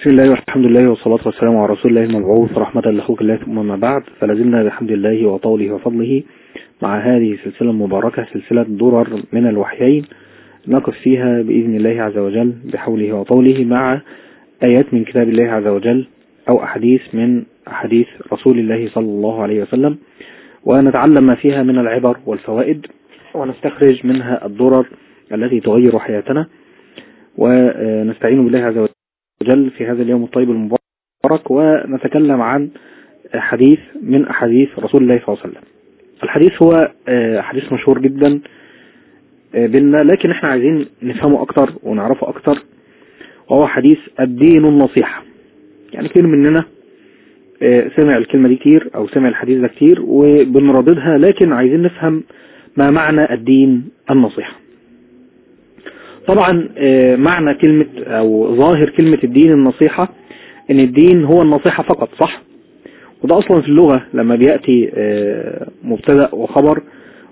بسم الله والحمد لله والصلاة والسلام على رسول الله المبعوث رحمة لخلق الله ثم ما بعد. فلازلنا بحمد الله وطوله وفضله مع هذه السلسلة المباركة سلسلة درر من الوحيين نقف فيها بإذن الله عز وجل بحوله وطوله مع آيات من كتاب الله عز وجل أو أحاديث من أحاديث رسول الله صلى الله عليه وسلم. ونتعلم ما فيها من العبر والفوائد ونستخرج منها الضرر التي تغير حياتنا. ونستعين بالله عز وجل في هذا اليوم الطيب المبارك ونتكلم عن حديث من أحاديث رسول الله صلى الله عليه وسلم. الحديث هو حديث مشهور جدا بينا لكن إحنا عايزين نفهمه أكتر ونعرفه أكتر وهو حديث الدين النصيحة. يعني كتير مننا سمع الكلمة دي كتير أو سمع الحديث ده كتير وبنرددها لكن عايزين نفهم ما معنى الدين النصيحة. طبعا معنى كلمة أو ظاهر كلمة الدين النصيحة إن الدين هو النصيحة فقط صح؟ وده أصلا في اللغة لما بيأتي مبتدأ وخبر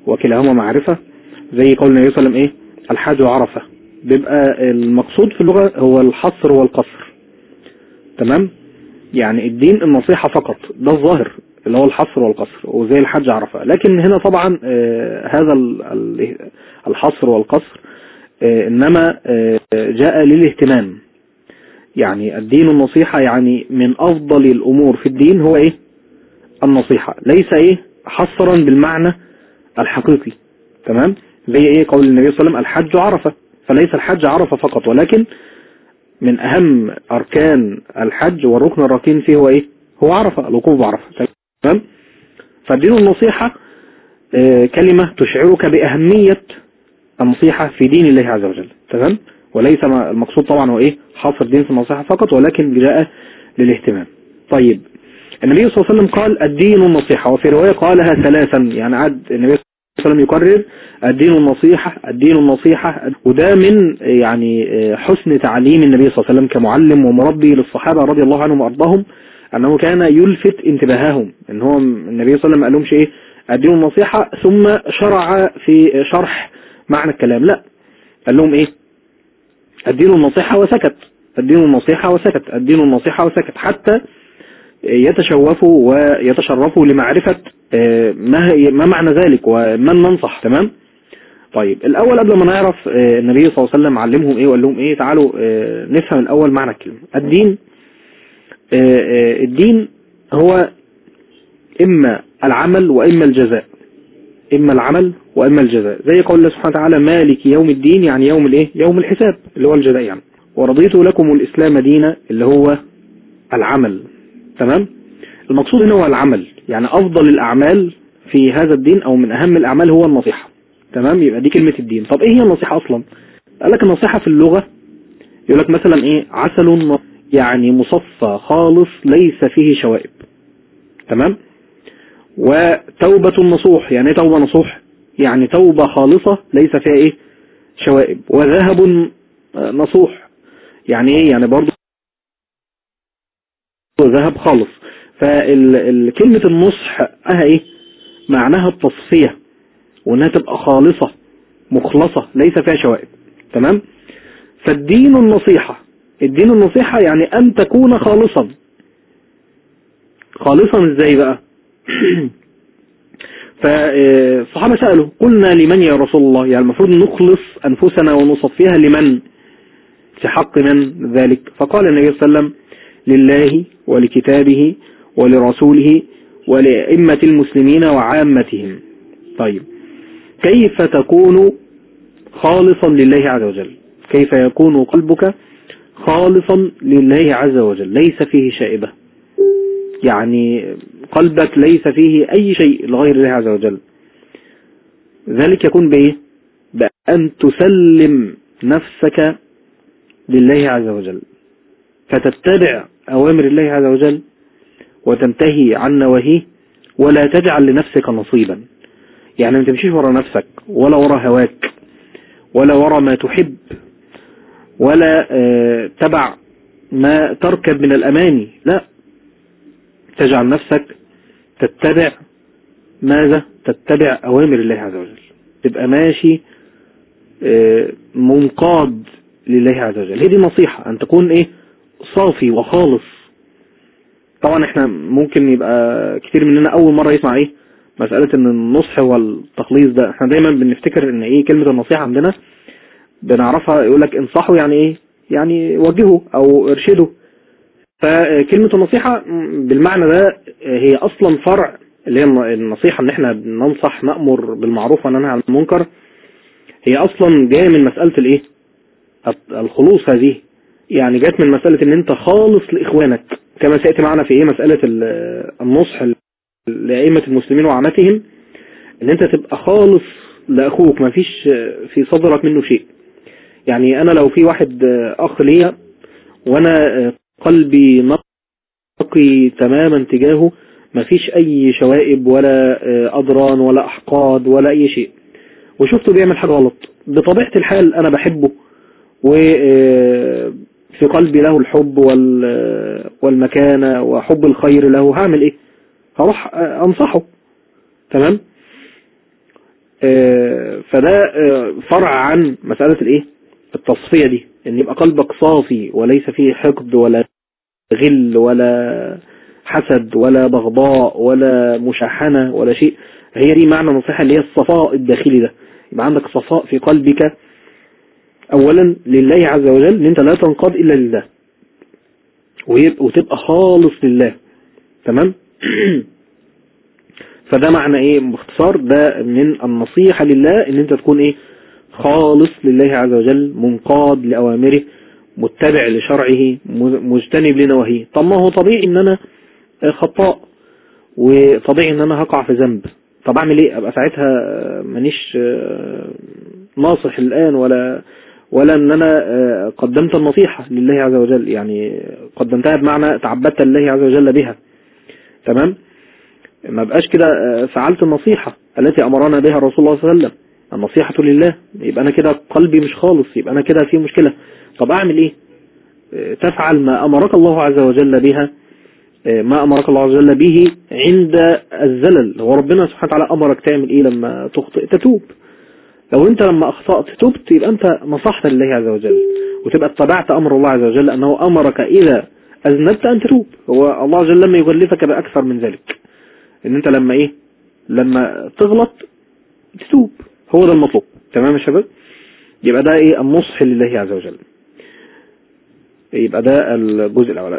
وكلاهما معرفة زي قول النبي صلى الله عليه وسلم إيه؟ الحاج عرفة بيبقى المقصود في اللغة هو الحصر والقصر. تمام؟ يعني الدين النصيحة فقط ده الظاهر اللي هو الحصر والقصر وزي الحج عرفة. لكن هنا طبعا هذا الحصر والقصر إنما جاء للاهتمام. يعني الدين النصيحة يعني من أفضل الأمور في الدين هو إيه؟ النصيحة. ليس إيه؟ حصرا بالمعنى الحقيقي. تمام؟ زي إيه؟ قول النبي صلى الله عليه وسلم الحج عرفة. فليس الحج عرفة فقط ولكن من أهم أركان الحج والركن الركين فيه هو إيه؟ هو عرفة الوقوف بعرفة. تمام؟ فالدين النصيحة كلمة تشعرك بأهمية النصيحة في دين الله عز وجل. تمام؟ وليس المقصود طبعا هو إيه؟ حصر دين في النصيحة فقط ولكن جاء للاهتمام. طيب. النبي صلى الله عليه وسلم قال الدين النصيحة وفي رواية قالها ثلاثا يعني عاد النبي صلى الله عليه وسلم يكرر الدين النصيحة الدين النصيحة وده من يعني حسن تعليم النبي صلى الله عليه وسلم كمعلم ومربي للصحابة رضي الله عنهم وأرضاهم أنه كان يلفت انتباههم إن هو النبي صلى الله عليه وسلم قال لهمش إيه الدين النصيحة ثم شرع في شرح معنى الكلام. لا. قال لهم إيه؟ الدين النصيحة وسكت. الدين النصيحة وسكت. الدين النصيحة وسكت. حتى يتشوفوا ويتشرفوا لمعرفة ما ما معنى ذلك ومن ننصح. تمام؟ طيب. الأول قبل ما نعرف النبي صلى الله عليه وسلم علمهم إيه وقال لهم إيه تعالوا نفهم الأول معنى الكلمة. الدين الدين هو إما العمل وإما الجزاء. إما العمل وإما الجزاء. زي قول الله سبحانه وتعالى مالك يوم الدين يعني يوم الإيه؟ يوم الحساب اللي هو الجزاء يعني. ورضيت لكم الإسلام دينا اللي هو العمل. تمام؟ المقصود هنا هو العمل. يعني أفضل الأعمال في هذا الدين أو من أهم الأعمال هو النصيحة. تمام؟ يبقى دي كلمة الدين. طب إيه هي النصيحة أصلا؟ قال لك النصيحة في اللغة يقول لك مثلا إيه؟ عسل يعني مصفى خالص ليس فيه شوائب. تمام؟ وتوبة نصوح يعني إيه توبة نصوح؟ يعني توبة خالصة ليس فيها إيه؟ شوائب. وذهب نصوح. يعني إيه؟ يعني برضو ذهب خالص. فكلمة النصح أها إيه؟ معناها التصفية. وإنها تبقى خالصة مخلصة ليس فيها شوائب. تمام؟ فالدين النصيحة. الدين النصيحة يعني أن تكون خالصا. خالصا إزاي بقى؟ فالصحابة سألوا قلنا لمن يا رسول الله؟ يعني المفروض نخلص أنفسنا ونصفيها لمن؟ في حق من ذلك؟ فقال النبي صلى الله عليه وسلم لله ولكتابه ولرسوله ولأئمة المسلمين وعامتهم. طيب. كيف تكون خالصا لله عز وجل؟ كيف يكون قلبك خالصا لله عز وجل؟ ليس فيه شائبة. يعني قلبك ليس فيه أي شيء لغير الله عز وجل. ذلك يكون بإيه؟ بأن تسلم نفسك لله عز وجل. فتتبع أوامر الله عز وجل وتنتهي عن نواهيه ولا تجعل لنفسك نصيبا. يعني ما تمشيش ورا نفسك ولا ورا هواك ولا ورا ما تحب ولا آه، تبع ما تركب من الأماني. لا. تجعل نفسك تتبع ماذا؟ تتبع أوامر الله عز وجل. تبقى ماشي آه، منقاد لله عز وجل. هي دي نصيحة أن تكون إيه؟ صافي وخالص. طبعا إحنا ممكن يبقى كتير مننا أول مرة يسمع إيه؟ مسألة إن النصح والتخليص ده. إحنا دايما بنفتكر إن إيه كلمة النصيحة عندنا؟ بنعرفها يقول لك انصحه يعني إيه؟ يعني وجهه أو ارشده. فكلمة النصيحة بالمعنى ده هي أصلا فرع اللي هي النصيحة إن إحنا ننصح نأمر بالمعروف وننهى عن المنكر. هي أصلا جاية من مسألة الإيه؟ الخلوص هذه. يعني جات من مسألة إن أنت خالص لإخوانك. كما سيأتي معنا في إيه؟ مسألة النصح لأئمة المسلمين وعامتهم. إن أنت تبقى خالص لأخوك ما فيش في صدرك منه شيء. يعني أنا لو في واحد أخ ليا وأنا قلبي نقي تماما تجاهه. ما فيش أي شوائب ولا أضران ولا أحقاد ولا أي شيء. وشفته بيعمل حاجة غلط. بطبيعة الحال أنا بحبه. وفي قلبي له الحب والمكانة وحب الخير له. هعمل إيه؟ هروح أنصحه. تمام؟ فده فرع عن مسألة الإيه؟ التصفية دي. إن يبقى قلبك صافي وليس فيه حقد ولا غل ولا حسد ولا بغضاء ولا مشاحنة ولا شيء هي دي معنى نصيحة اللي هي الصفاء الداخلي ده. يبقى عندك صفاء في قلبك. اولا لله عز وجل إن أنت لا تنقاد إلا لله. وتبقى خالص لله. تمام؟ فده معنى إيه؟ باختصار ده من النصيحة لله إن أنت تكون إيه؟ خالص لله عز وجل منقاد لأوامره متبع لشرعه مجتنب لنواهيه. طب ما هو طبيعي إن أنا خطاء وطبيعي إن أنا هقع في ذنب. طب أعمل إيه؟ أبقى ساعتها مانيش ناصح الآن ولا ولا إن أنا قدمت النصيحة لله عز وجل. يعني قدمتها بمعنى تعبدت لله عز وجل بها. تمام؟ ما بقاش كده فعلت النصيحة التي أمرنا بها رسول الله صلى الله عليه وسلم. النصيحة لله. يبقى أنا كده قلبي مش خالص يبقى أنا كده في مشكلة. طب أعمل إيه؟ تفعل ما أمرك الله عز وجل بها ما أمرك الله عز وجل به عند الزلل. هو ربنا سبحانه وتعالى أمرك تعمل إيه لما تخطئ؟ تتوب. لو أنت لما أخطأت تبت يبقى أنت نصحت لله عز وجل. وتبقى اتبعت أمر الله عز وجل أنه أمرك إذا أذنبت أن تتوب. هو الله عز وجل لما يكلفك بأكثر من ذلك. إن أنت لما إيه؟ لما تغلط تتوب. هو ده المطلوب. تمام يا شباب؟ يبقى ده إيه؟ النصح لله عز وجل. يبقى ده الجزء الأول.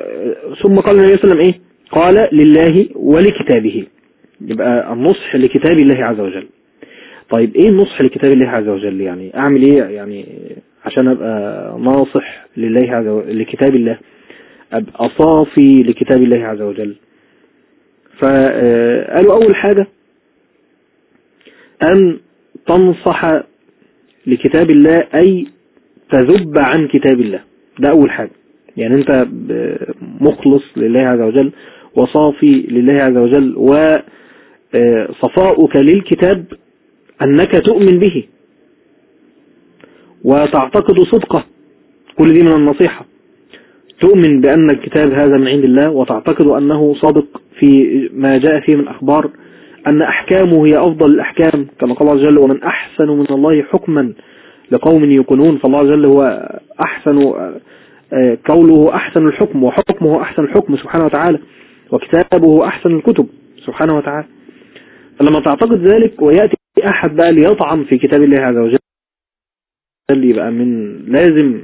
ثم قال النبي صلى الله عليه وسلم إيه؟ قال لله ولكتابه. يبقى النصح لكتاب الله عز وجل. طيب إيه النصح لكتاب الله عز وجل يعني؟ أعمل إيه يعني عشان أبقى ناصح لله عز وجل لكتاب الله؟ ابقى صافي لكتاب الله عز وجل. فقالوا أول حاجة أن تنصح لكتاب الله أي تذب عن كتاب الله. ده أول حاجة. يعني أنت مخلص لله عز وجل وصافي لله عز وجل وصفاؤك للكتاب أنك تؤمن به. وتعتقد صدقه. كل دي من النصيحة. تؤمن بأن الكتاب هذا من عند الله وتعتقد أنه صادق في ما جاء فيه من أخبار. أن أحكامه هي أفضل الأحكام. كما قال الله وجل ومن أحسن من الله حكما لقوم يكونون فالله وجل هو أحسن قوله أحسن الحكم وحكمه أحسن الحكم سبحانه وتعالى وكتابه أحسن الكتب سبحانه وتعالى. فلما تعتقد ذلك ويأتي أحد بقى ليطعن في كتاب الله عز وجل يبقى من لازم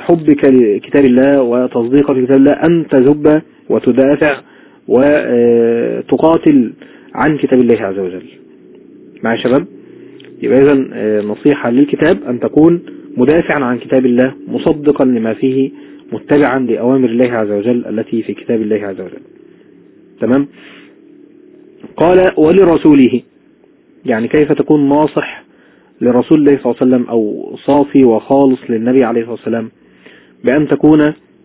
حبك لكتاب الله وتصديقك لكتاب الله أن تذب وتدافع وتقاتل. عن كتاب الله عز وجل. مع شباب يبقى إذا نصيحة للكتاب أن تكون مدافعا عن كتاب الله مصدقا لما فيه متبعا لأوامر الله عز وجل التي في كتاب الله عز وجل. تمام؟ قال ولرسوله. يعني كيف تكون ناصح لرسول الله صلى الله عليه وسلم أو صافي وخالص للنبي عليه الصلاة والسلام؟ بأن تكون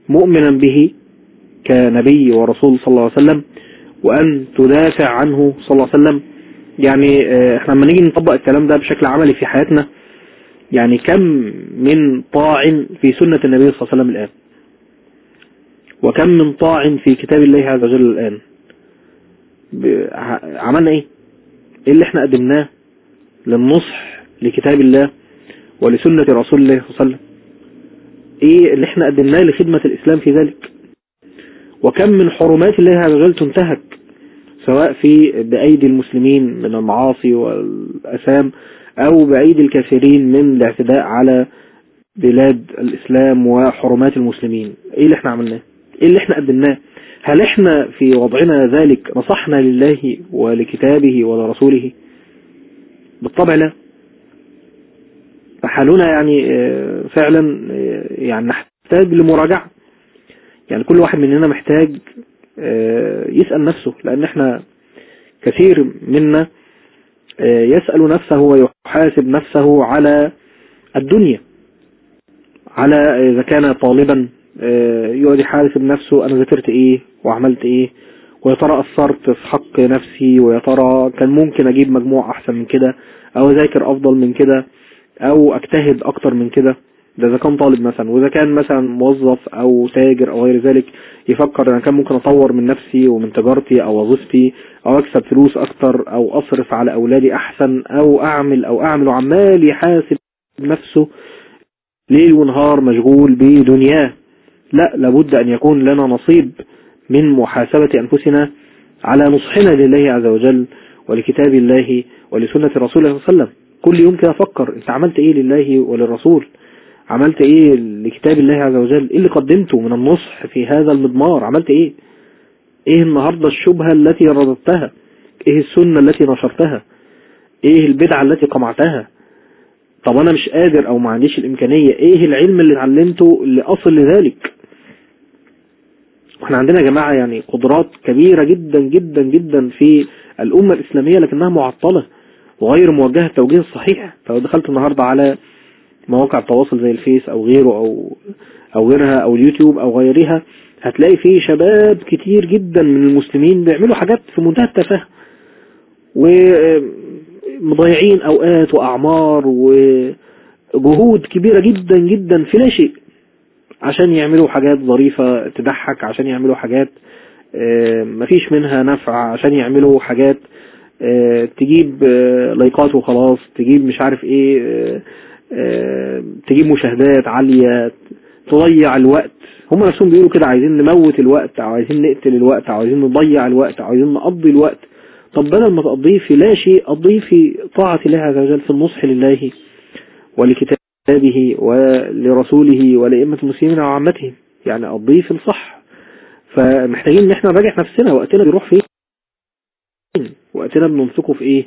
مؤمنا به كنبي ورسول صلى الله عليه وسلم وأن تدافع عنه صلى الله عليه وسلم. يعني آه، إحنا لما نيجي نطبق الكلام ده بشكل عملي في حياتنا يعني كم من طاع في سنة النبي صلى الله عليه وسلم الآن؟ وكم من طاع في كتاب الله عز وجل الآن؟ عملنا إيه؟ إيه اللي إحنا قدمناه للنصح لكتاب الله ولسنة رسول الله صلى الله عليه وسلم؟ إيه اللي إحنا قدمناه لخدمة الإسلام في ذلك؟ وكم من حرمات الله عز وجل تنتهك؟ سواء في بأيدي المسلمين من المعاصي والأسام أو بأيدي الكافرين من الاعتداء على بلاد الإسلام وحرمات المسلمين. إيه اللي إحنا عملناه؟ إيه اللي إحنا قدمناه؟ هل إحنا في وضعنا ذلك نصحنا لله ولكتابه ولرسوله؟ بالطبع لا. فحالنا يعني آه، فعلا آه، يعني نحتاج لمراجعة. يعني كل واحد مننا محتاج يسأل نفسه لأن إحنا كثير منا آه، يسأل نفسه ويحاسب نفسه على الدنيا على إذا كان طالبا آه، يقعد يحاسب نفسه أنا ذاكرت إيه وعملت إيه ويا ترى أثرت في حق نفسي ويا ترى كان ممكن أجيب مجموع أحسن من كده أو أذاكر أفضل من كده أو أجتهد أكتر من كده. ده إذا كان طالب مثلا وإذا كان مثلا موظف أو تاجر أو غير ذلك يفكر أنا كان ممكن أطور من نفسي ومن تجارتي أو وظيفتي أو أكسب فلوس أكتر أو أصرف على أولادي أحسن أو أعمل أو أعمل وعمال يحاسب نفسه ليل ونهار مشغول بدنياه. لا لابد أن يكون لنا نصيب من محاسبة أنفسنا على نصحنا لله عز وجل ولكتاب الله ولسنة رسوله صلى الله عليه وسلم. كل يوم كده فكر أنت عملت إيه لله وللرسول؟ عملت إيه لكتاب الله عز وجل؟ إيه اللي قدمته من النصح في هذا المضمار؟ عملت إيه؟ إيه النهاردة الشبهة التي رددتها؟ إيه السنة التي نشرتها؟ إيه البدعة التي قمعتها؟ طب أنا مش قادر أو ما عنديش الامكانية إيه العلم اللي اتعلمته اللي اصل لذلك وإحنا عندنا يا جماعة يعني قدرات كبيرة جدا جدا جدا في الأمة الإسلامية لكنها معطلة وغير موجهة التوجيه الصحيح فلو دخلت النهاردة على مواقع التواصل زي الفيس أو غيره أو أو غيرها أو اليوتيوب أو غيرها هتلاقي فيه شباب كتير جدا من المسلمين بيعملوا حاجات في منتهى التفاهة. ومضيعين أوقات وأعمار وجهود كبيرة جدا جدا في لا شيء عشان يعملوا حاجات ظريفة تضحك عشان يعملوا حاجات آه، مفيش منها نفع عشان يعملوا حاجات آه، تجيب آه، لايكات وخلاص تجيب مش عارف إيه تجيب مشاهدات عالية تضيع الوقت. هم نفسهم بيقولوا كده عايزين نموت الوقت أو عايزين نقتل الوقت أو عايزين نضيع الوقت أو عايزين نقضي الوقت. طب بدل ما تقضيه في لا شيء قضيه في طاعة الله عز وجل في النصح لله ولكتابه ولرسوله ولأئمة المسلمين وعامتهم يعني قضيه في الصح. فمحتاجين إن إحنا نراجع نفسنا وقتنا بيروح فين؟ وقتنا بننفقه في إيه؟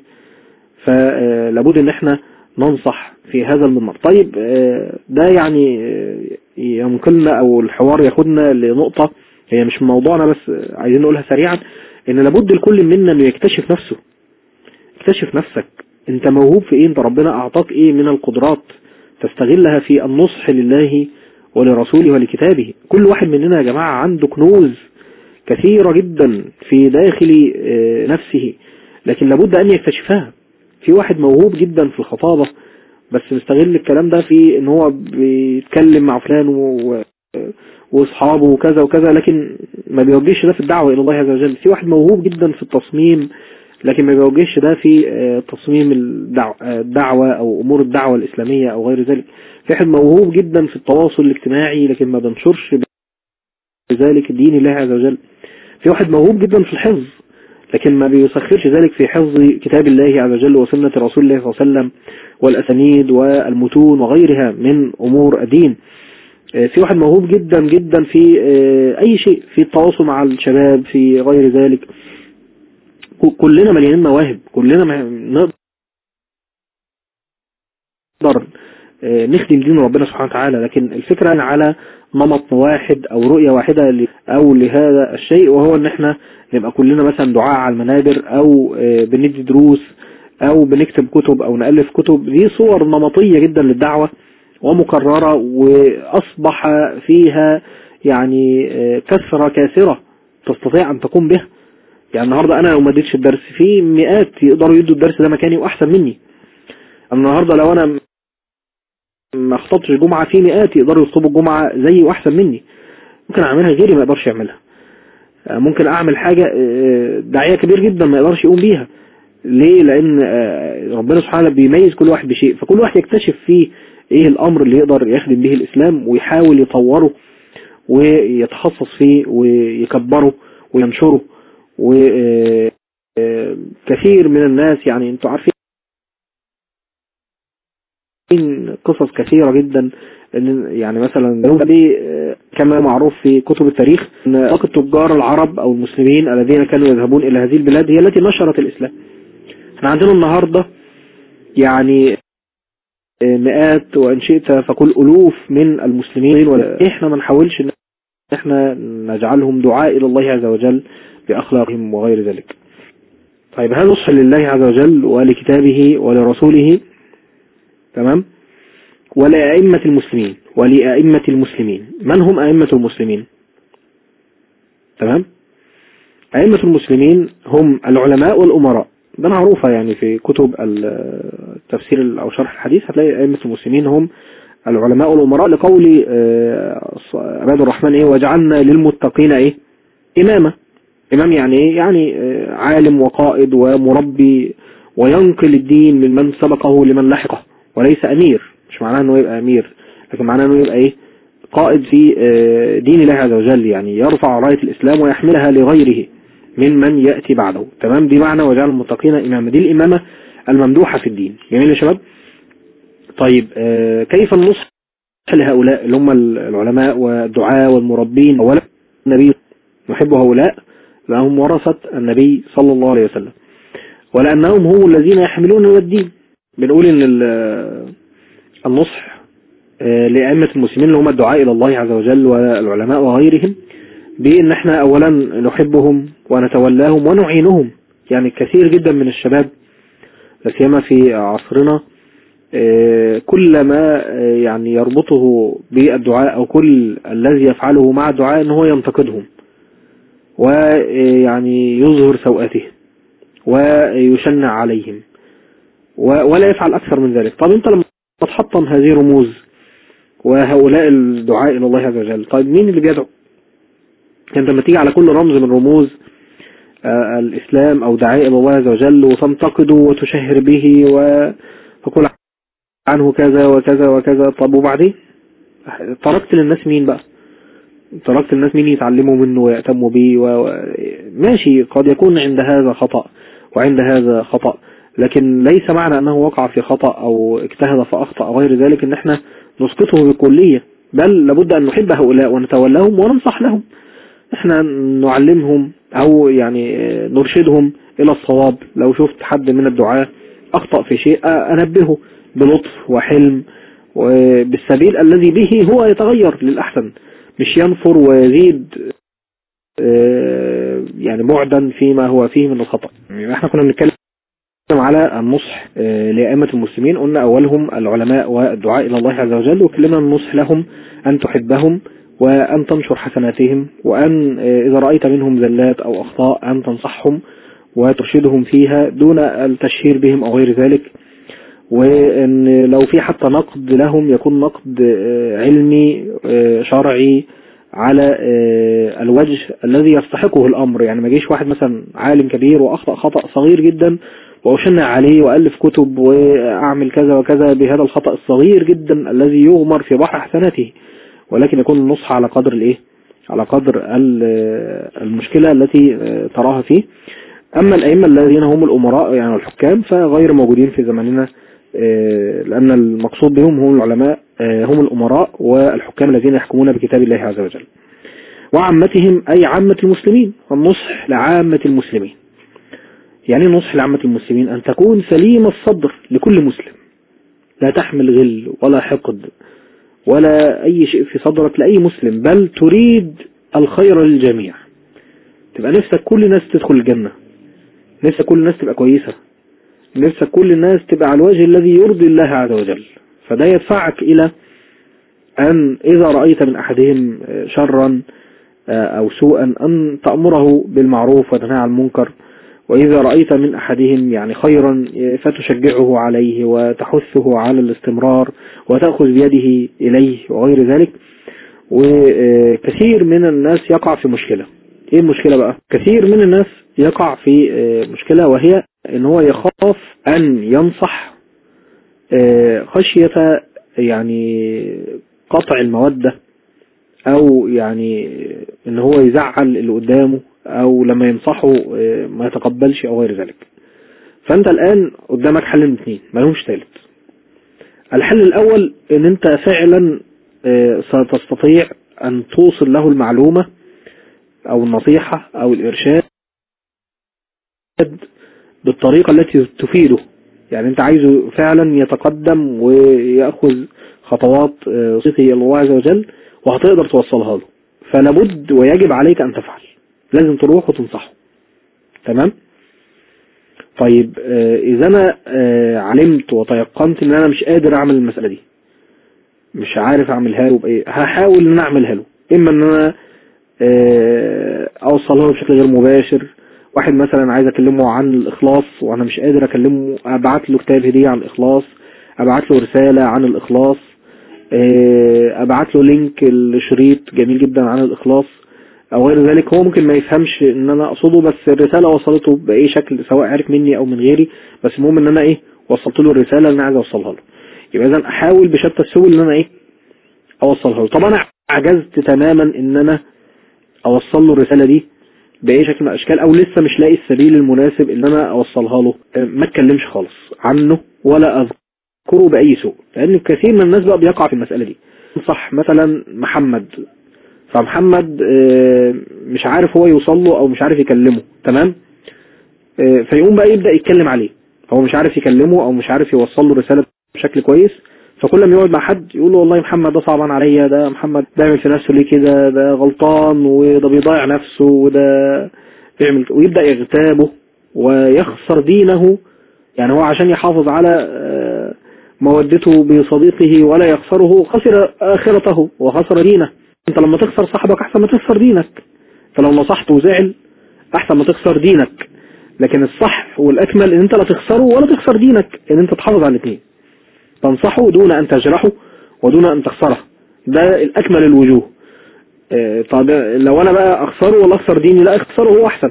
فلابد إن إحنا ننصح في هذا المضمار طيب آه، ده يعني آه، ينقلنا أو الحوار ياخدنا لنقطة هي مش موضوعنا بس آه، عايزين نقولها سريعا إن لابد لكل منا إنه يكتشف نفسه. اكتشف نفسك. أنت موهوب في إيه؟ أنت ربنا أعطاك إيه من القدرات تستغلها في النصح لله ولرسوله ولكتابه. كل واحد مننا يا جماعة عنده كنوز كثيرة جدا في داخل نفسه. لكن لابد أن يكتشفها. في واحد موهوب جدا في الخطابة بس مستغل الكلام ده في إن هو بيتكلم مع فلان. وأصحابه وكذا وكذا لكن ما بيوجهش ده في الدعوة إلى الله عز وجل في واحد موهوب جدا في التصميم لكن ما بيوجهش ده في آه، تصميم الدعوة, الدعوة أو أمور الدعوة الإسلامية أو غير ذلك في واحد موهوب جدا في التواصل الاجتماعي لكن ما بينشرش بذلك دين الله عز وجل في واحد موهوب جدا في الحفظ لكن ما بيسخرش ذلك في حفظ كتاب الله عز وجل وسنة رسول الله صلى الله عليه وسلم والأسانيد والمتون وغيرها من أمور الدين. آه، في واحد موهوب جدا جدا في آه، أي شيء في التواصل مع الشباب في غير ذلك. كلنا مليانين مواهب كلنا نقدر آه، نخدم دين ربنا سبحانه وتعالى. لكن الفكرة على نمط واحد أو رؤية واحدة أو لهذا الشيء وهو إن إحنا نبقى كلنا مثلا دعاء على المنابر أو آه، بندي دروس أو بنكتب كتب أو نألف كتب. دي صور نمطية جدا للدعوة ومكررة وأصبح فيها يعني آه، كثرة كاثرة تستطيع أن تقوم بها. يعني النهاردة أنا لو ما اديتش الدرس في مئات يقدروا يدوا الدرس ده مكاني وأحسن مني. النهاردة لو أنا ما خطبتش جمعة في مئات يقدروا يخطبوا الجمعة زيي وأحسن مني. ممكن أعملها غيري ما يقدرش يعملها. آه، ممكن أعمل حاجة آه، داعية كبير جدا ما يقدرش يقوم بيها. ليه؟ لأن آه، ربنا سبحانه بيميز كل واحد بشيء. فكل واحد يكتشف فيه إيه الأمر اللي يقدر يخدم به الإسلام ويحاول يطوره ويتخصص فيه ويكبره وينشره. وكثير من الناس يعني أنتوا عارفين قصص كثيرة جدا. يعني مثلا دي كما معروف في كتب التاريخ إن التجار العرب أو المسلمين الذين كانوا يذهبون إلى هذه البلاد هي التي نشرت الإسلام. إحنا عندنا النهاردة يعني مئات وإن شئت فكل ألوف من المسلمين إحنا ما نحاولش إن إحنا نجعلهم دعاء إلى الله عز وجل بأخلاقهم وغير ذلك. طيب هل نصح لله عز وجل ولكتابه ولرسوله. تمام؟ ولأئمة المسلمين ولأئمة المسلمين. من هم أئمة المسلمين؟ تمام؟ أئمة المسلمين هم العلماء والأمراء. ده معروفة يعني في كتب التفسير أو شرح الحديث. هتلاقي أئمة المسلمين هم العلماء والأمراء لقول آه، عباد الرحمن إيه وجعلنا للمتقين إيه إمامة إمام يعني إيه؟ يعني آه، عالم وقائد ومربي وينقل الدين من من سبقه لمن لحقه وليس أمير. مش معناه أنه يبقى أمير لكن معناه أنه يبقى إيه؟ قائد في آه، دين الله عز وجل يعني يرفع راية الإسلام ويحملها لغيره من من يأتي بعده. تمام؟ دي معنى وجعل المتقين إماما. دي الإمامة الممدوحة في الدين. جميل يا شباب؟ طيب آه، كيف النصح لهؤلاء اللي هم العلماء والدعاء والمربين؟ أولا النبي نحب هؤلاء لأنهم ورثة النبي صلى الله عليه وسلم. ولأنهم هم الذين يحملون الدين. بنقول إن النصح آه، لأئمة المسلمين اللي هم الدعاء إلى الله عز وجل والعلماء وغيرهم بأن إحنا أولا نحبهم ونتولاهم ونعينهم. يعني كثير جدا من الشباب لسيما في عصرنا آه، كل ما آه، يعني يربطه بالدعاء أو كل الذي يفعله مع الدعاء أنه ينتقدهم ويعني يظهر سوءاتهم ويشنع عليهم ولا يفعل أكثر من ذلك. طب أنت لما تحطم هذه رموز وهؤلاء الدعاء إلى الله عز وجل. طيب مين اللي بيدعو؟ أنت لما تيجي على كل رمز من رموز آه، الإسلام أو دعاء إلى الله عز وجل وتنتقده وتشهر به وتقول عنه كذا وكذا وكذا طب وبعدين؟ تركت للناس مين بقى؟ تركت الناس مين يتعلموا منه ويأتموا به و... ماشي قد يكون عند هذا خطأ وعند هذا خطأ. لكن ليس معنى أنه وقع في خطأ أو اجتهد فأخطأ أو غير ذلك أن إحنا نسقطه بكلية. بل لابد أن نحب هؤلاء ونتولاهم وننصح لهم. إحنا نعلمهم أو يعني نرشدهم إلى الصواب. لو شفت حد من الدعاة أخطأ في شيء أنبهه بلطف وحلم بالسبيل الذي به هو يتغير للأحسن. مش ينفر ويزيد آه، يعني بعدا فيما هو فيه من الخطأ. يعني إحنا كنا بنتكلم على النصح آه، لأئمة المسلمين. قلنا أولهم العلماء والدعاء إلى الله عز وجل. وكلمنا النصح لهم أن تحبهم وأن تنشر حسناتهم وأن آه، إذا رأيت منهم زلات أو أخطاء أن تنصحهم وترشدهم فيها دون التشهير بهم أو غير ذلك. وأن لو في حتى نقد لهم يكون نقد آه، علمي شرعي على الوجه الذي يستحقه الأمر. يعني ما جيش واحد مثلا عالم كبير وأخطأ خطأ صغير جدا وأشنع عليه وألف كتب وأعمل كذا وكذا بهذا الخطأ الصغير جدا الذي يغمر في بحر حسناته. ولكن يكون النصح على قدر الإيه؟ على قدر المشكلة التي تراها فيه. أما الأئمة الذين هم الأمراء يعني الحكام فغير موجودين في زماننا لأن المقصود بهم هم العلماء هم الأمراء والحكام الذين يحكمون بكتاب الله عز وجل. وعامتهم أي عامة المسلمين والنصح لعامة المسلمين. يعني نصح لعامة المسلمين؟ أن تكون سليم الصدر لكل مسلم. لا تحمل غل ولا حقد ولا أي شيء في صدرك لأي مسلم بل تريد الخير للجميع. تبقى نفسك كل الناس تدخل الجنة. نفسك كل الناس تبقى كويسة. نفسك كل الناس تبقى على الوجه الذي يرضي الله عز وجل. فده يدفعك إلى أن إذا رأيت من أحدهم شرا أو سوءا أن تأمره بالمعروف وتنهى عن المنكر. وإذا رأيت من أحدهم يعني خيرا فتشجعه عليه وتحثه على الاستمرار وتأخذ بيده إليه وغير ذلك. وكثير من الناس يقع في مشكلة. إيه المشكلة بقى؟ كثير من الناس يقع في مشكلة وهي إن هو يخاف أن ينصح خشية يعني قطع المودة أو يعني إن هو يزعل اللي قدامه. أو لما ينصحه ما يتقبلش أو غير ذلك. فأنت الآن قدامك حل من اثنين ما لهمش ثالث الحل الأول إن أنت فعلا ستستطيع أن توصل له المعلومة أو النصيحة أو الإرشاد بالطريقة التي تفيده. يعني أنت عايزه فعلا يتقدم ويأخذ خطوات صيته إلى الله عز وجل وهتقدر توصلها له. فلابد ويجب عليك أن تفعل. لازم تروح وتنصحه. تمام؟ طيب إذا أنا علمت وتيقنت إن أنا مش قادر أعمل المسألة دي مش عارف أعملها له بايه هحاول إن أنا أعملها له. إما إن أنا أوصلها له بشكل غير مباشر واحد مثلا عايز أكلمه عن الإخلاص وأنا مش قادر أكلمه أبعت له كتاب هدية عن الإخلاص أبعت له رسالة عن الإخلاص أبعت له لينك لشريط جميل جدا عن الإخلاص أو غير ذلك هو ممكن ما يفهمش إن أنا أقصده بس الرسالة وصلته بأي شكل سواء عرف مني أو من غيري بس المهم إن أنا إيه وصلت له الرسالة اللي أنا عايز أوصلها له. يبقى اذا أحاول بشتى السبل إن أنا إيه أوصلها له. طب أنا عجزت تماما إن أنا أوصل له الرسالة دي بأي شكل من الأشكال أو لسه مش لاقي السبيل المناسب إن أنا أوصلها له. ما اتكلمش خالص عنه ولا أذكره بأي سوء لأن كثير من الناس بقى بيقع في المسألة دي. صح مثلا محمد فمحمد مش عارف هو يوصل له أو مش عارف يكلمه تمام؟ فيقوم بقى يبدأ يتكلم عليه هو مش عارف يكلمه أو مش عارف يوصل له رسالة بشكل كويس فكل ما يقعد مع حد يقول له والله محمد ده صعبان عليا ده محمد بيعمل في نفسه ليه كده ده غلطان وده بيضيع نفسه وده بيعمل ويبدأ يغتابه ويخسر دينه يعني هو عشان يحافظ على مودته بصديقه ولا يخسره خسر آخرته وخسر دينه. انت لما تخسر صاحبك احسن ما تخسر دينك. انت لو نصحته وزعل احسن ما تخسر دينك. لكن الصح والأكمل ان انت لا تخسره ولا تخسر دينك ان انت تحافظ على الاثنين. تنصحه دون ان تجرحه ودون ان تخسره. ده الأكمل الوجوه. آه طب لو أنا بقى اخسره ولا اخسر ديني؟ لا اخسره هو احسن.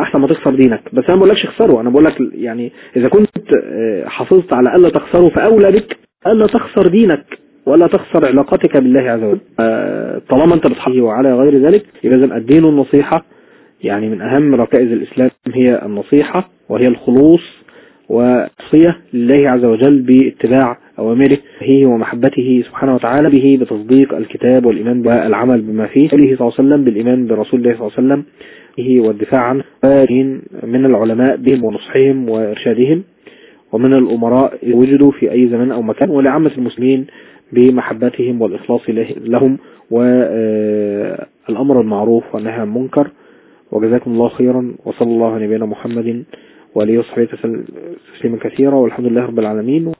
احسن ما تخسر دينك. بس أنا ما بقولكش اخسره. أنا بقول لك يعني إذا كنت آه حافظت على ألا تخسره فأولى بك ألا تخسر دينك. ولا تخسر علاقتك بالله عز وجل. آه طالما انت بتحافظ وعلى غير ذلك يبقى اذا الدين والنصيحة يعني من أهم ركائز الإسلام هي النصيحة وهي الخلوص وصية لله عز وجل باتباع أوامره هي ومحبته سبحانه وتعالى به بتصديق الكتاب والإيمان والعمل بما فيه قوله صلى الله عليه وسلم بالإيمان برسول الله صلى الله عليه وسلم به والدفاع عنه. من العلماء بهم ونصحهم وإرشادهم ومن الأمراء وجدوا في أي زمان أو مكان ولعامة المسلمين بمحبتهم والإخلاص لهم والأمر المعروف والنهي عن المنكر. وجزاكم الله خيرا وصلى الله على نبينا محمد وآله وصحبه تسليما كثيرا والحمد لله رب العالمين.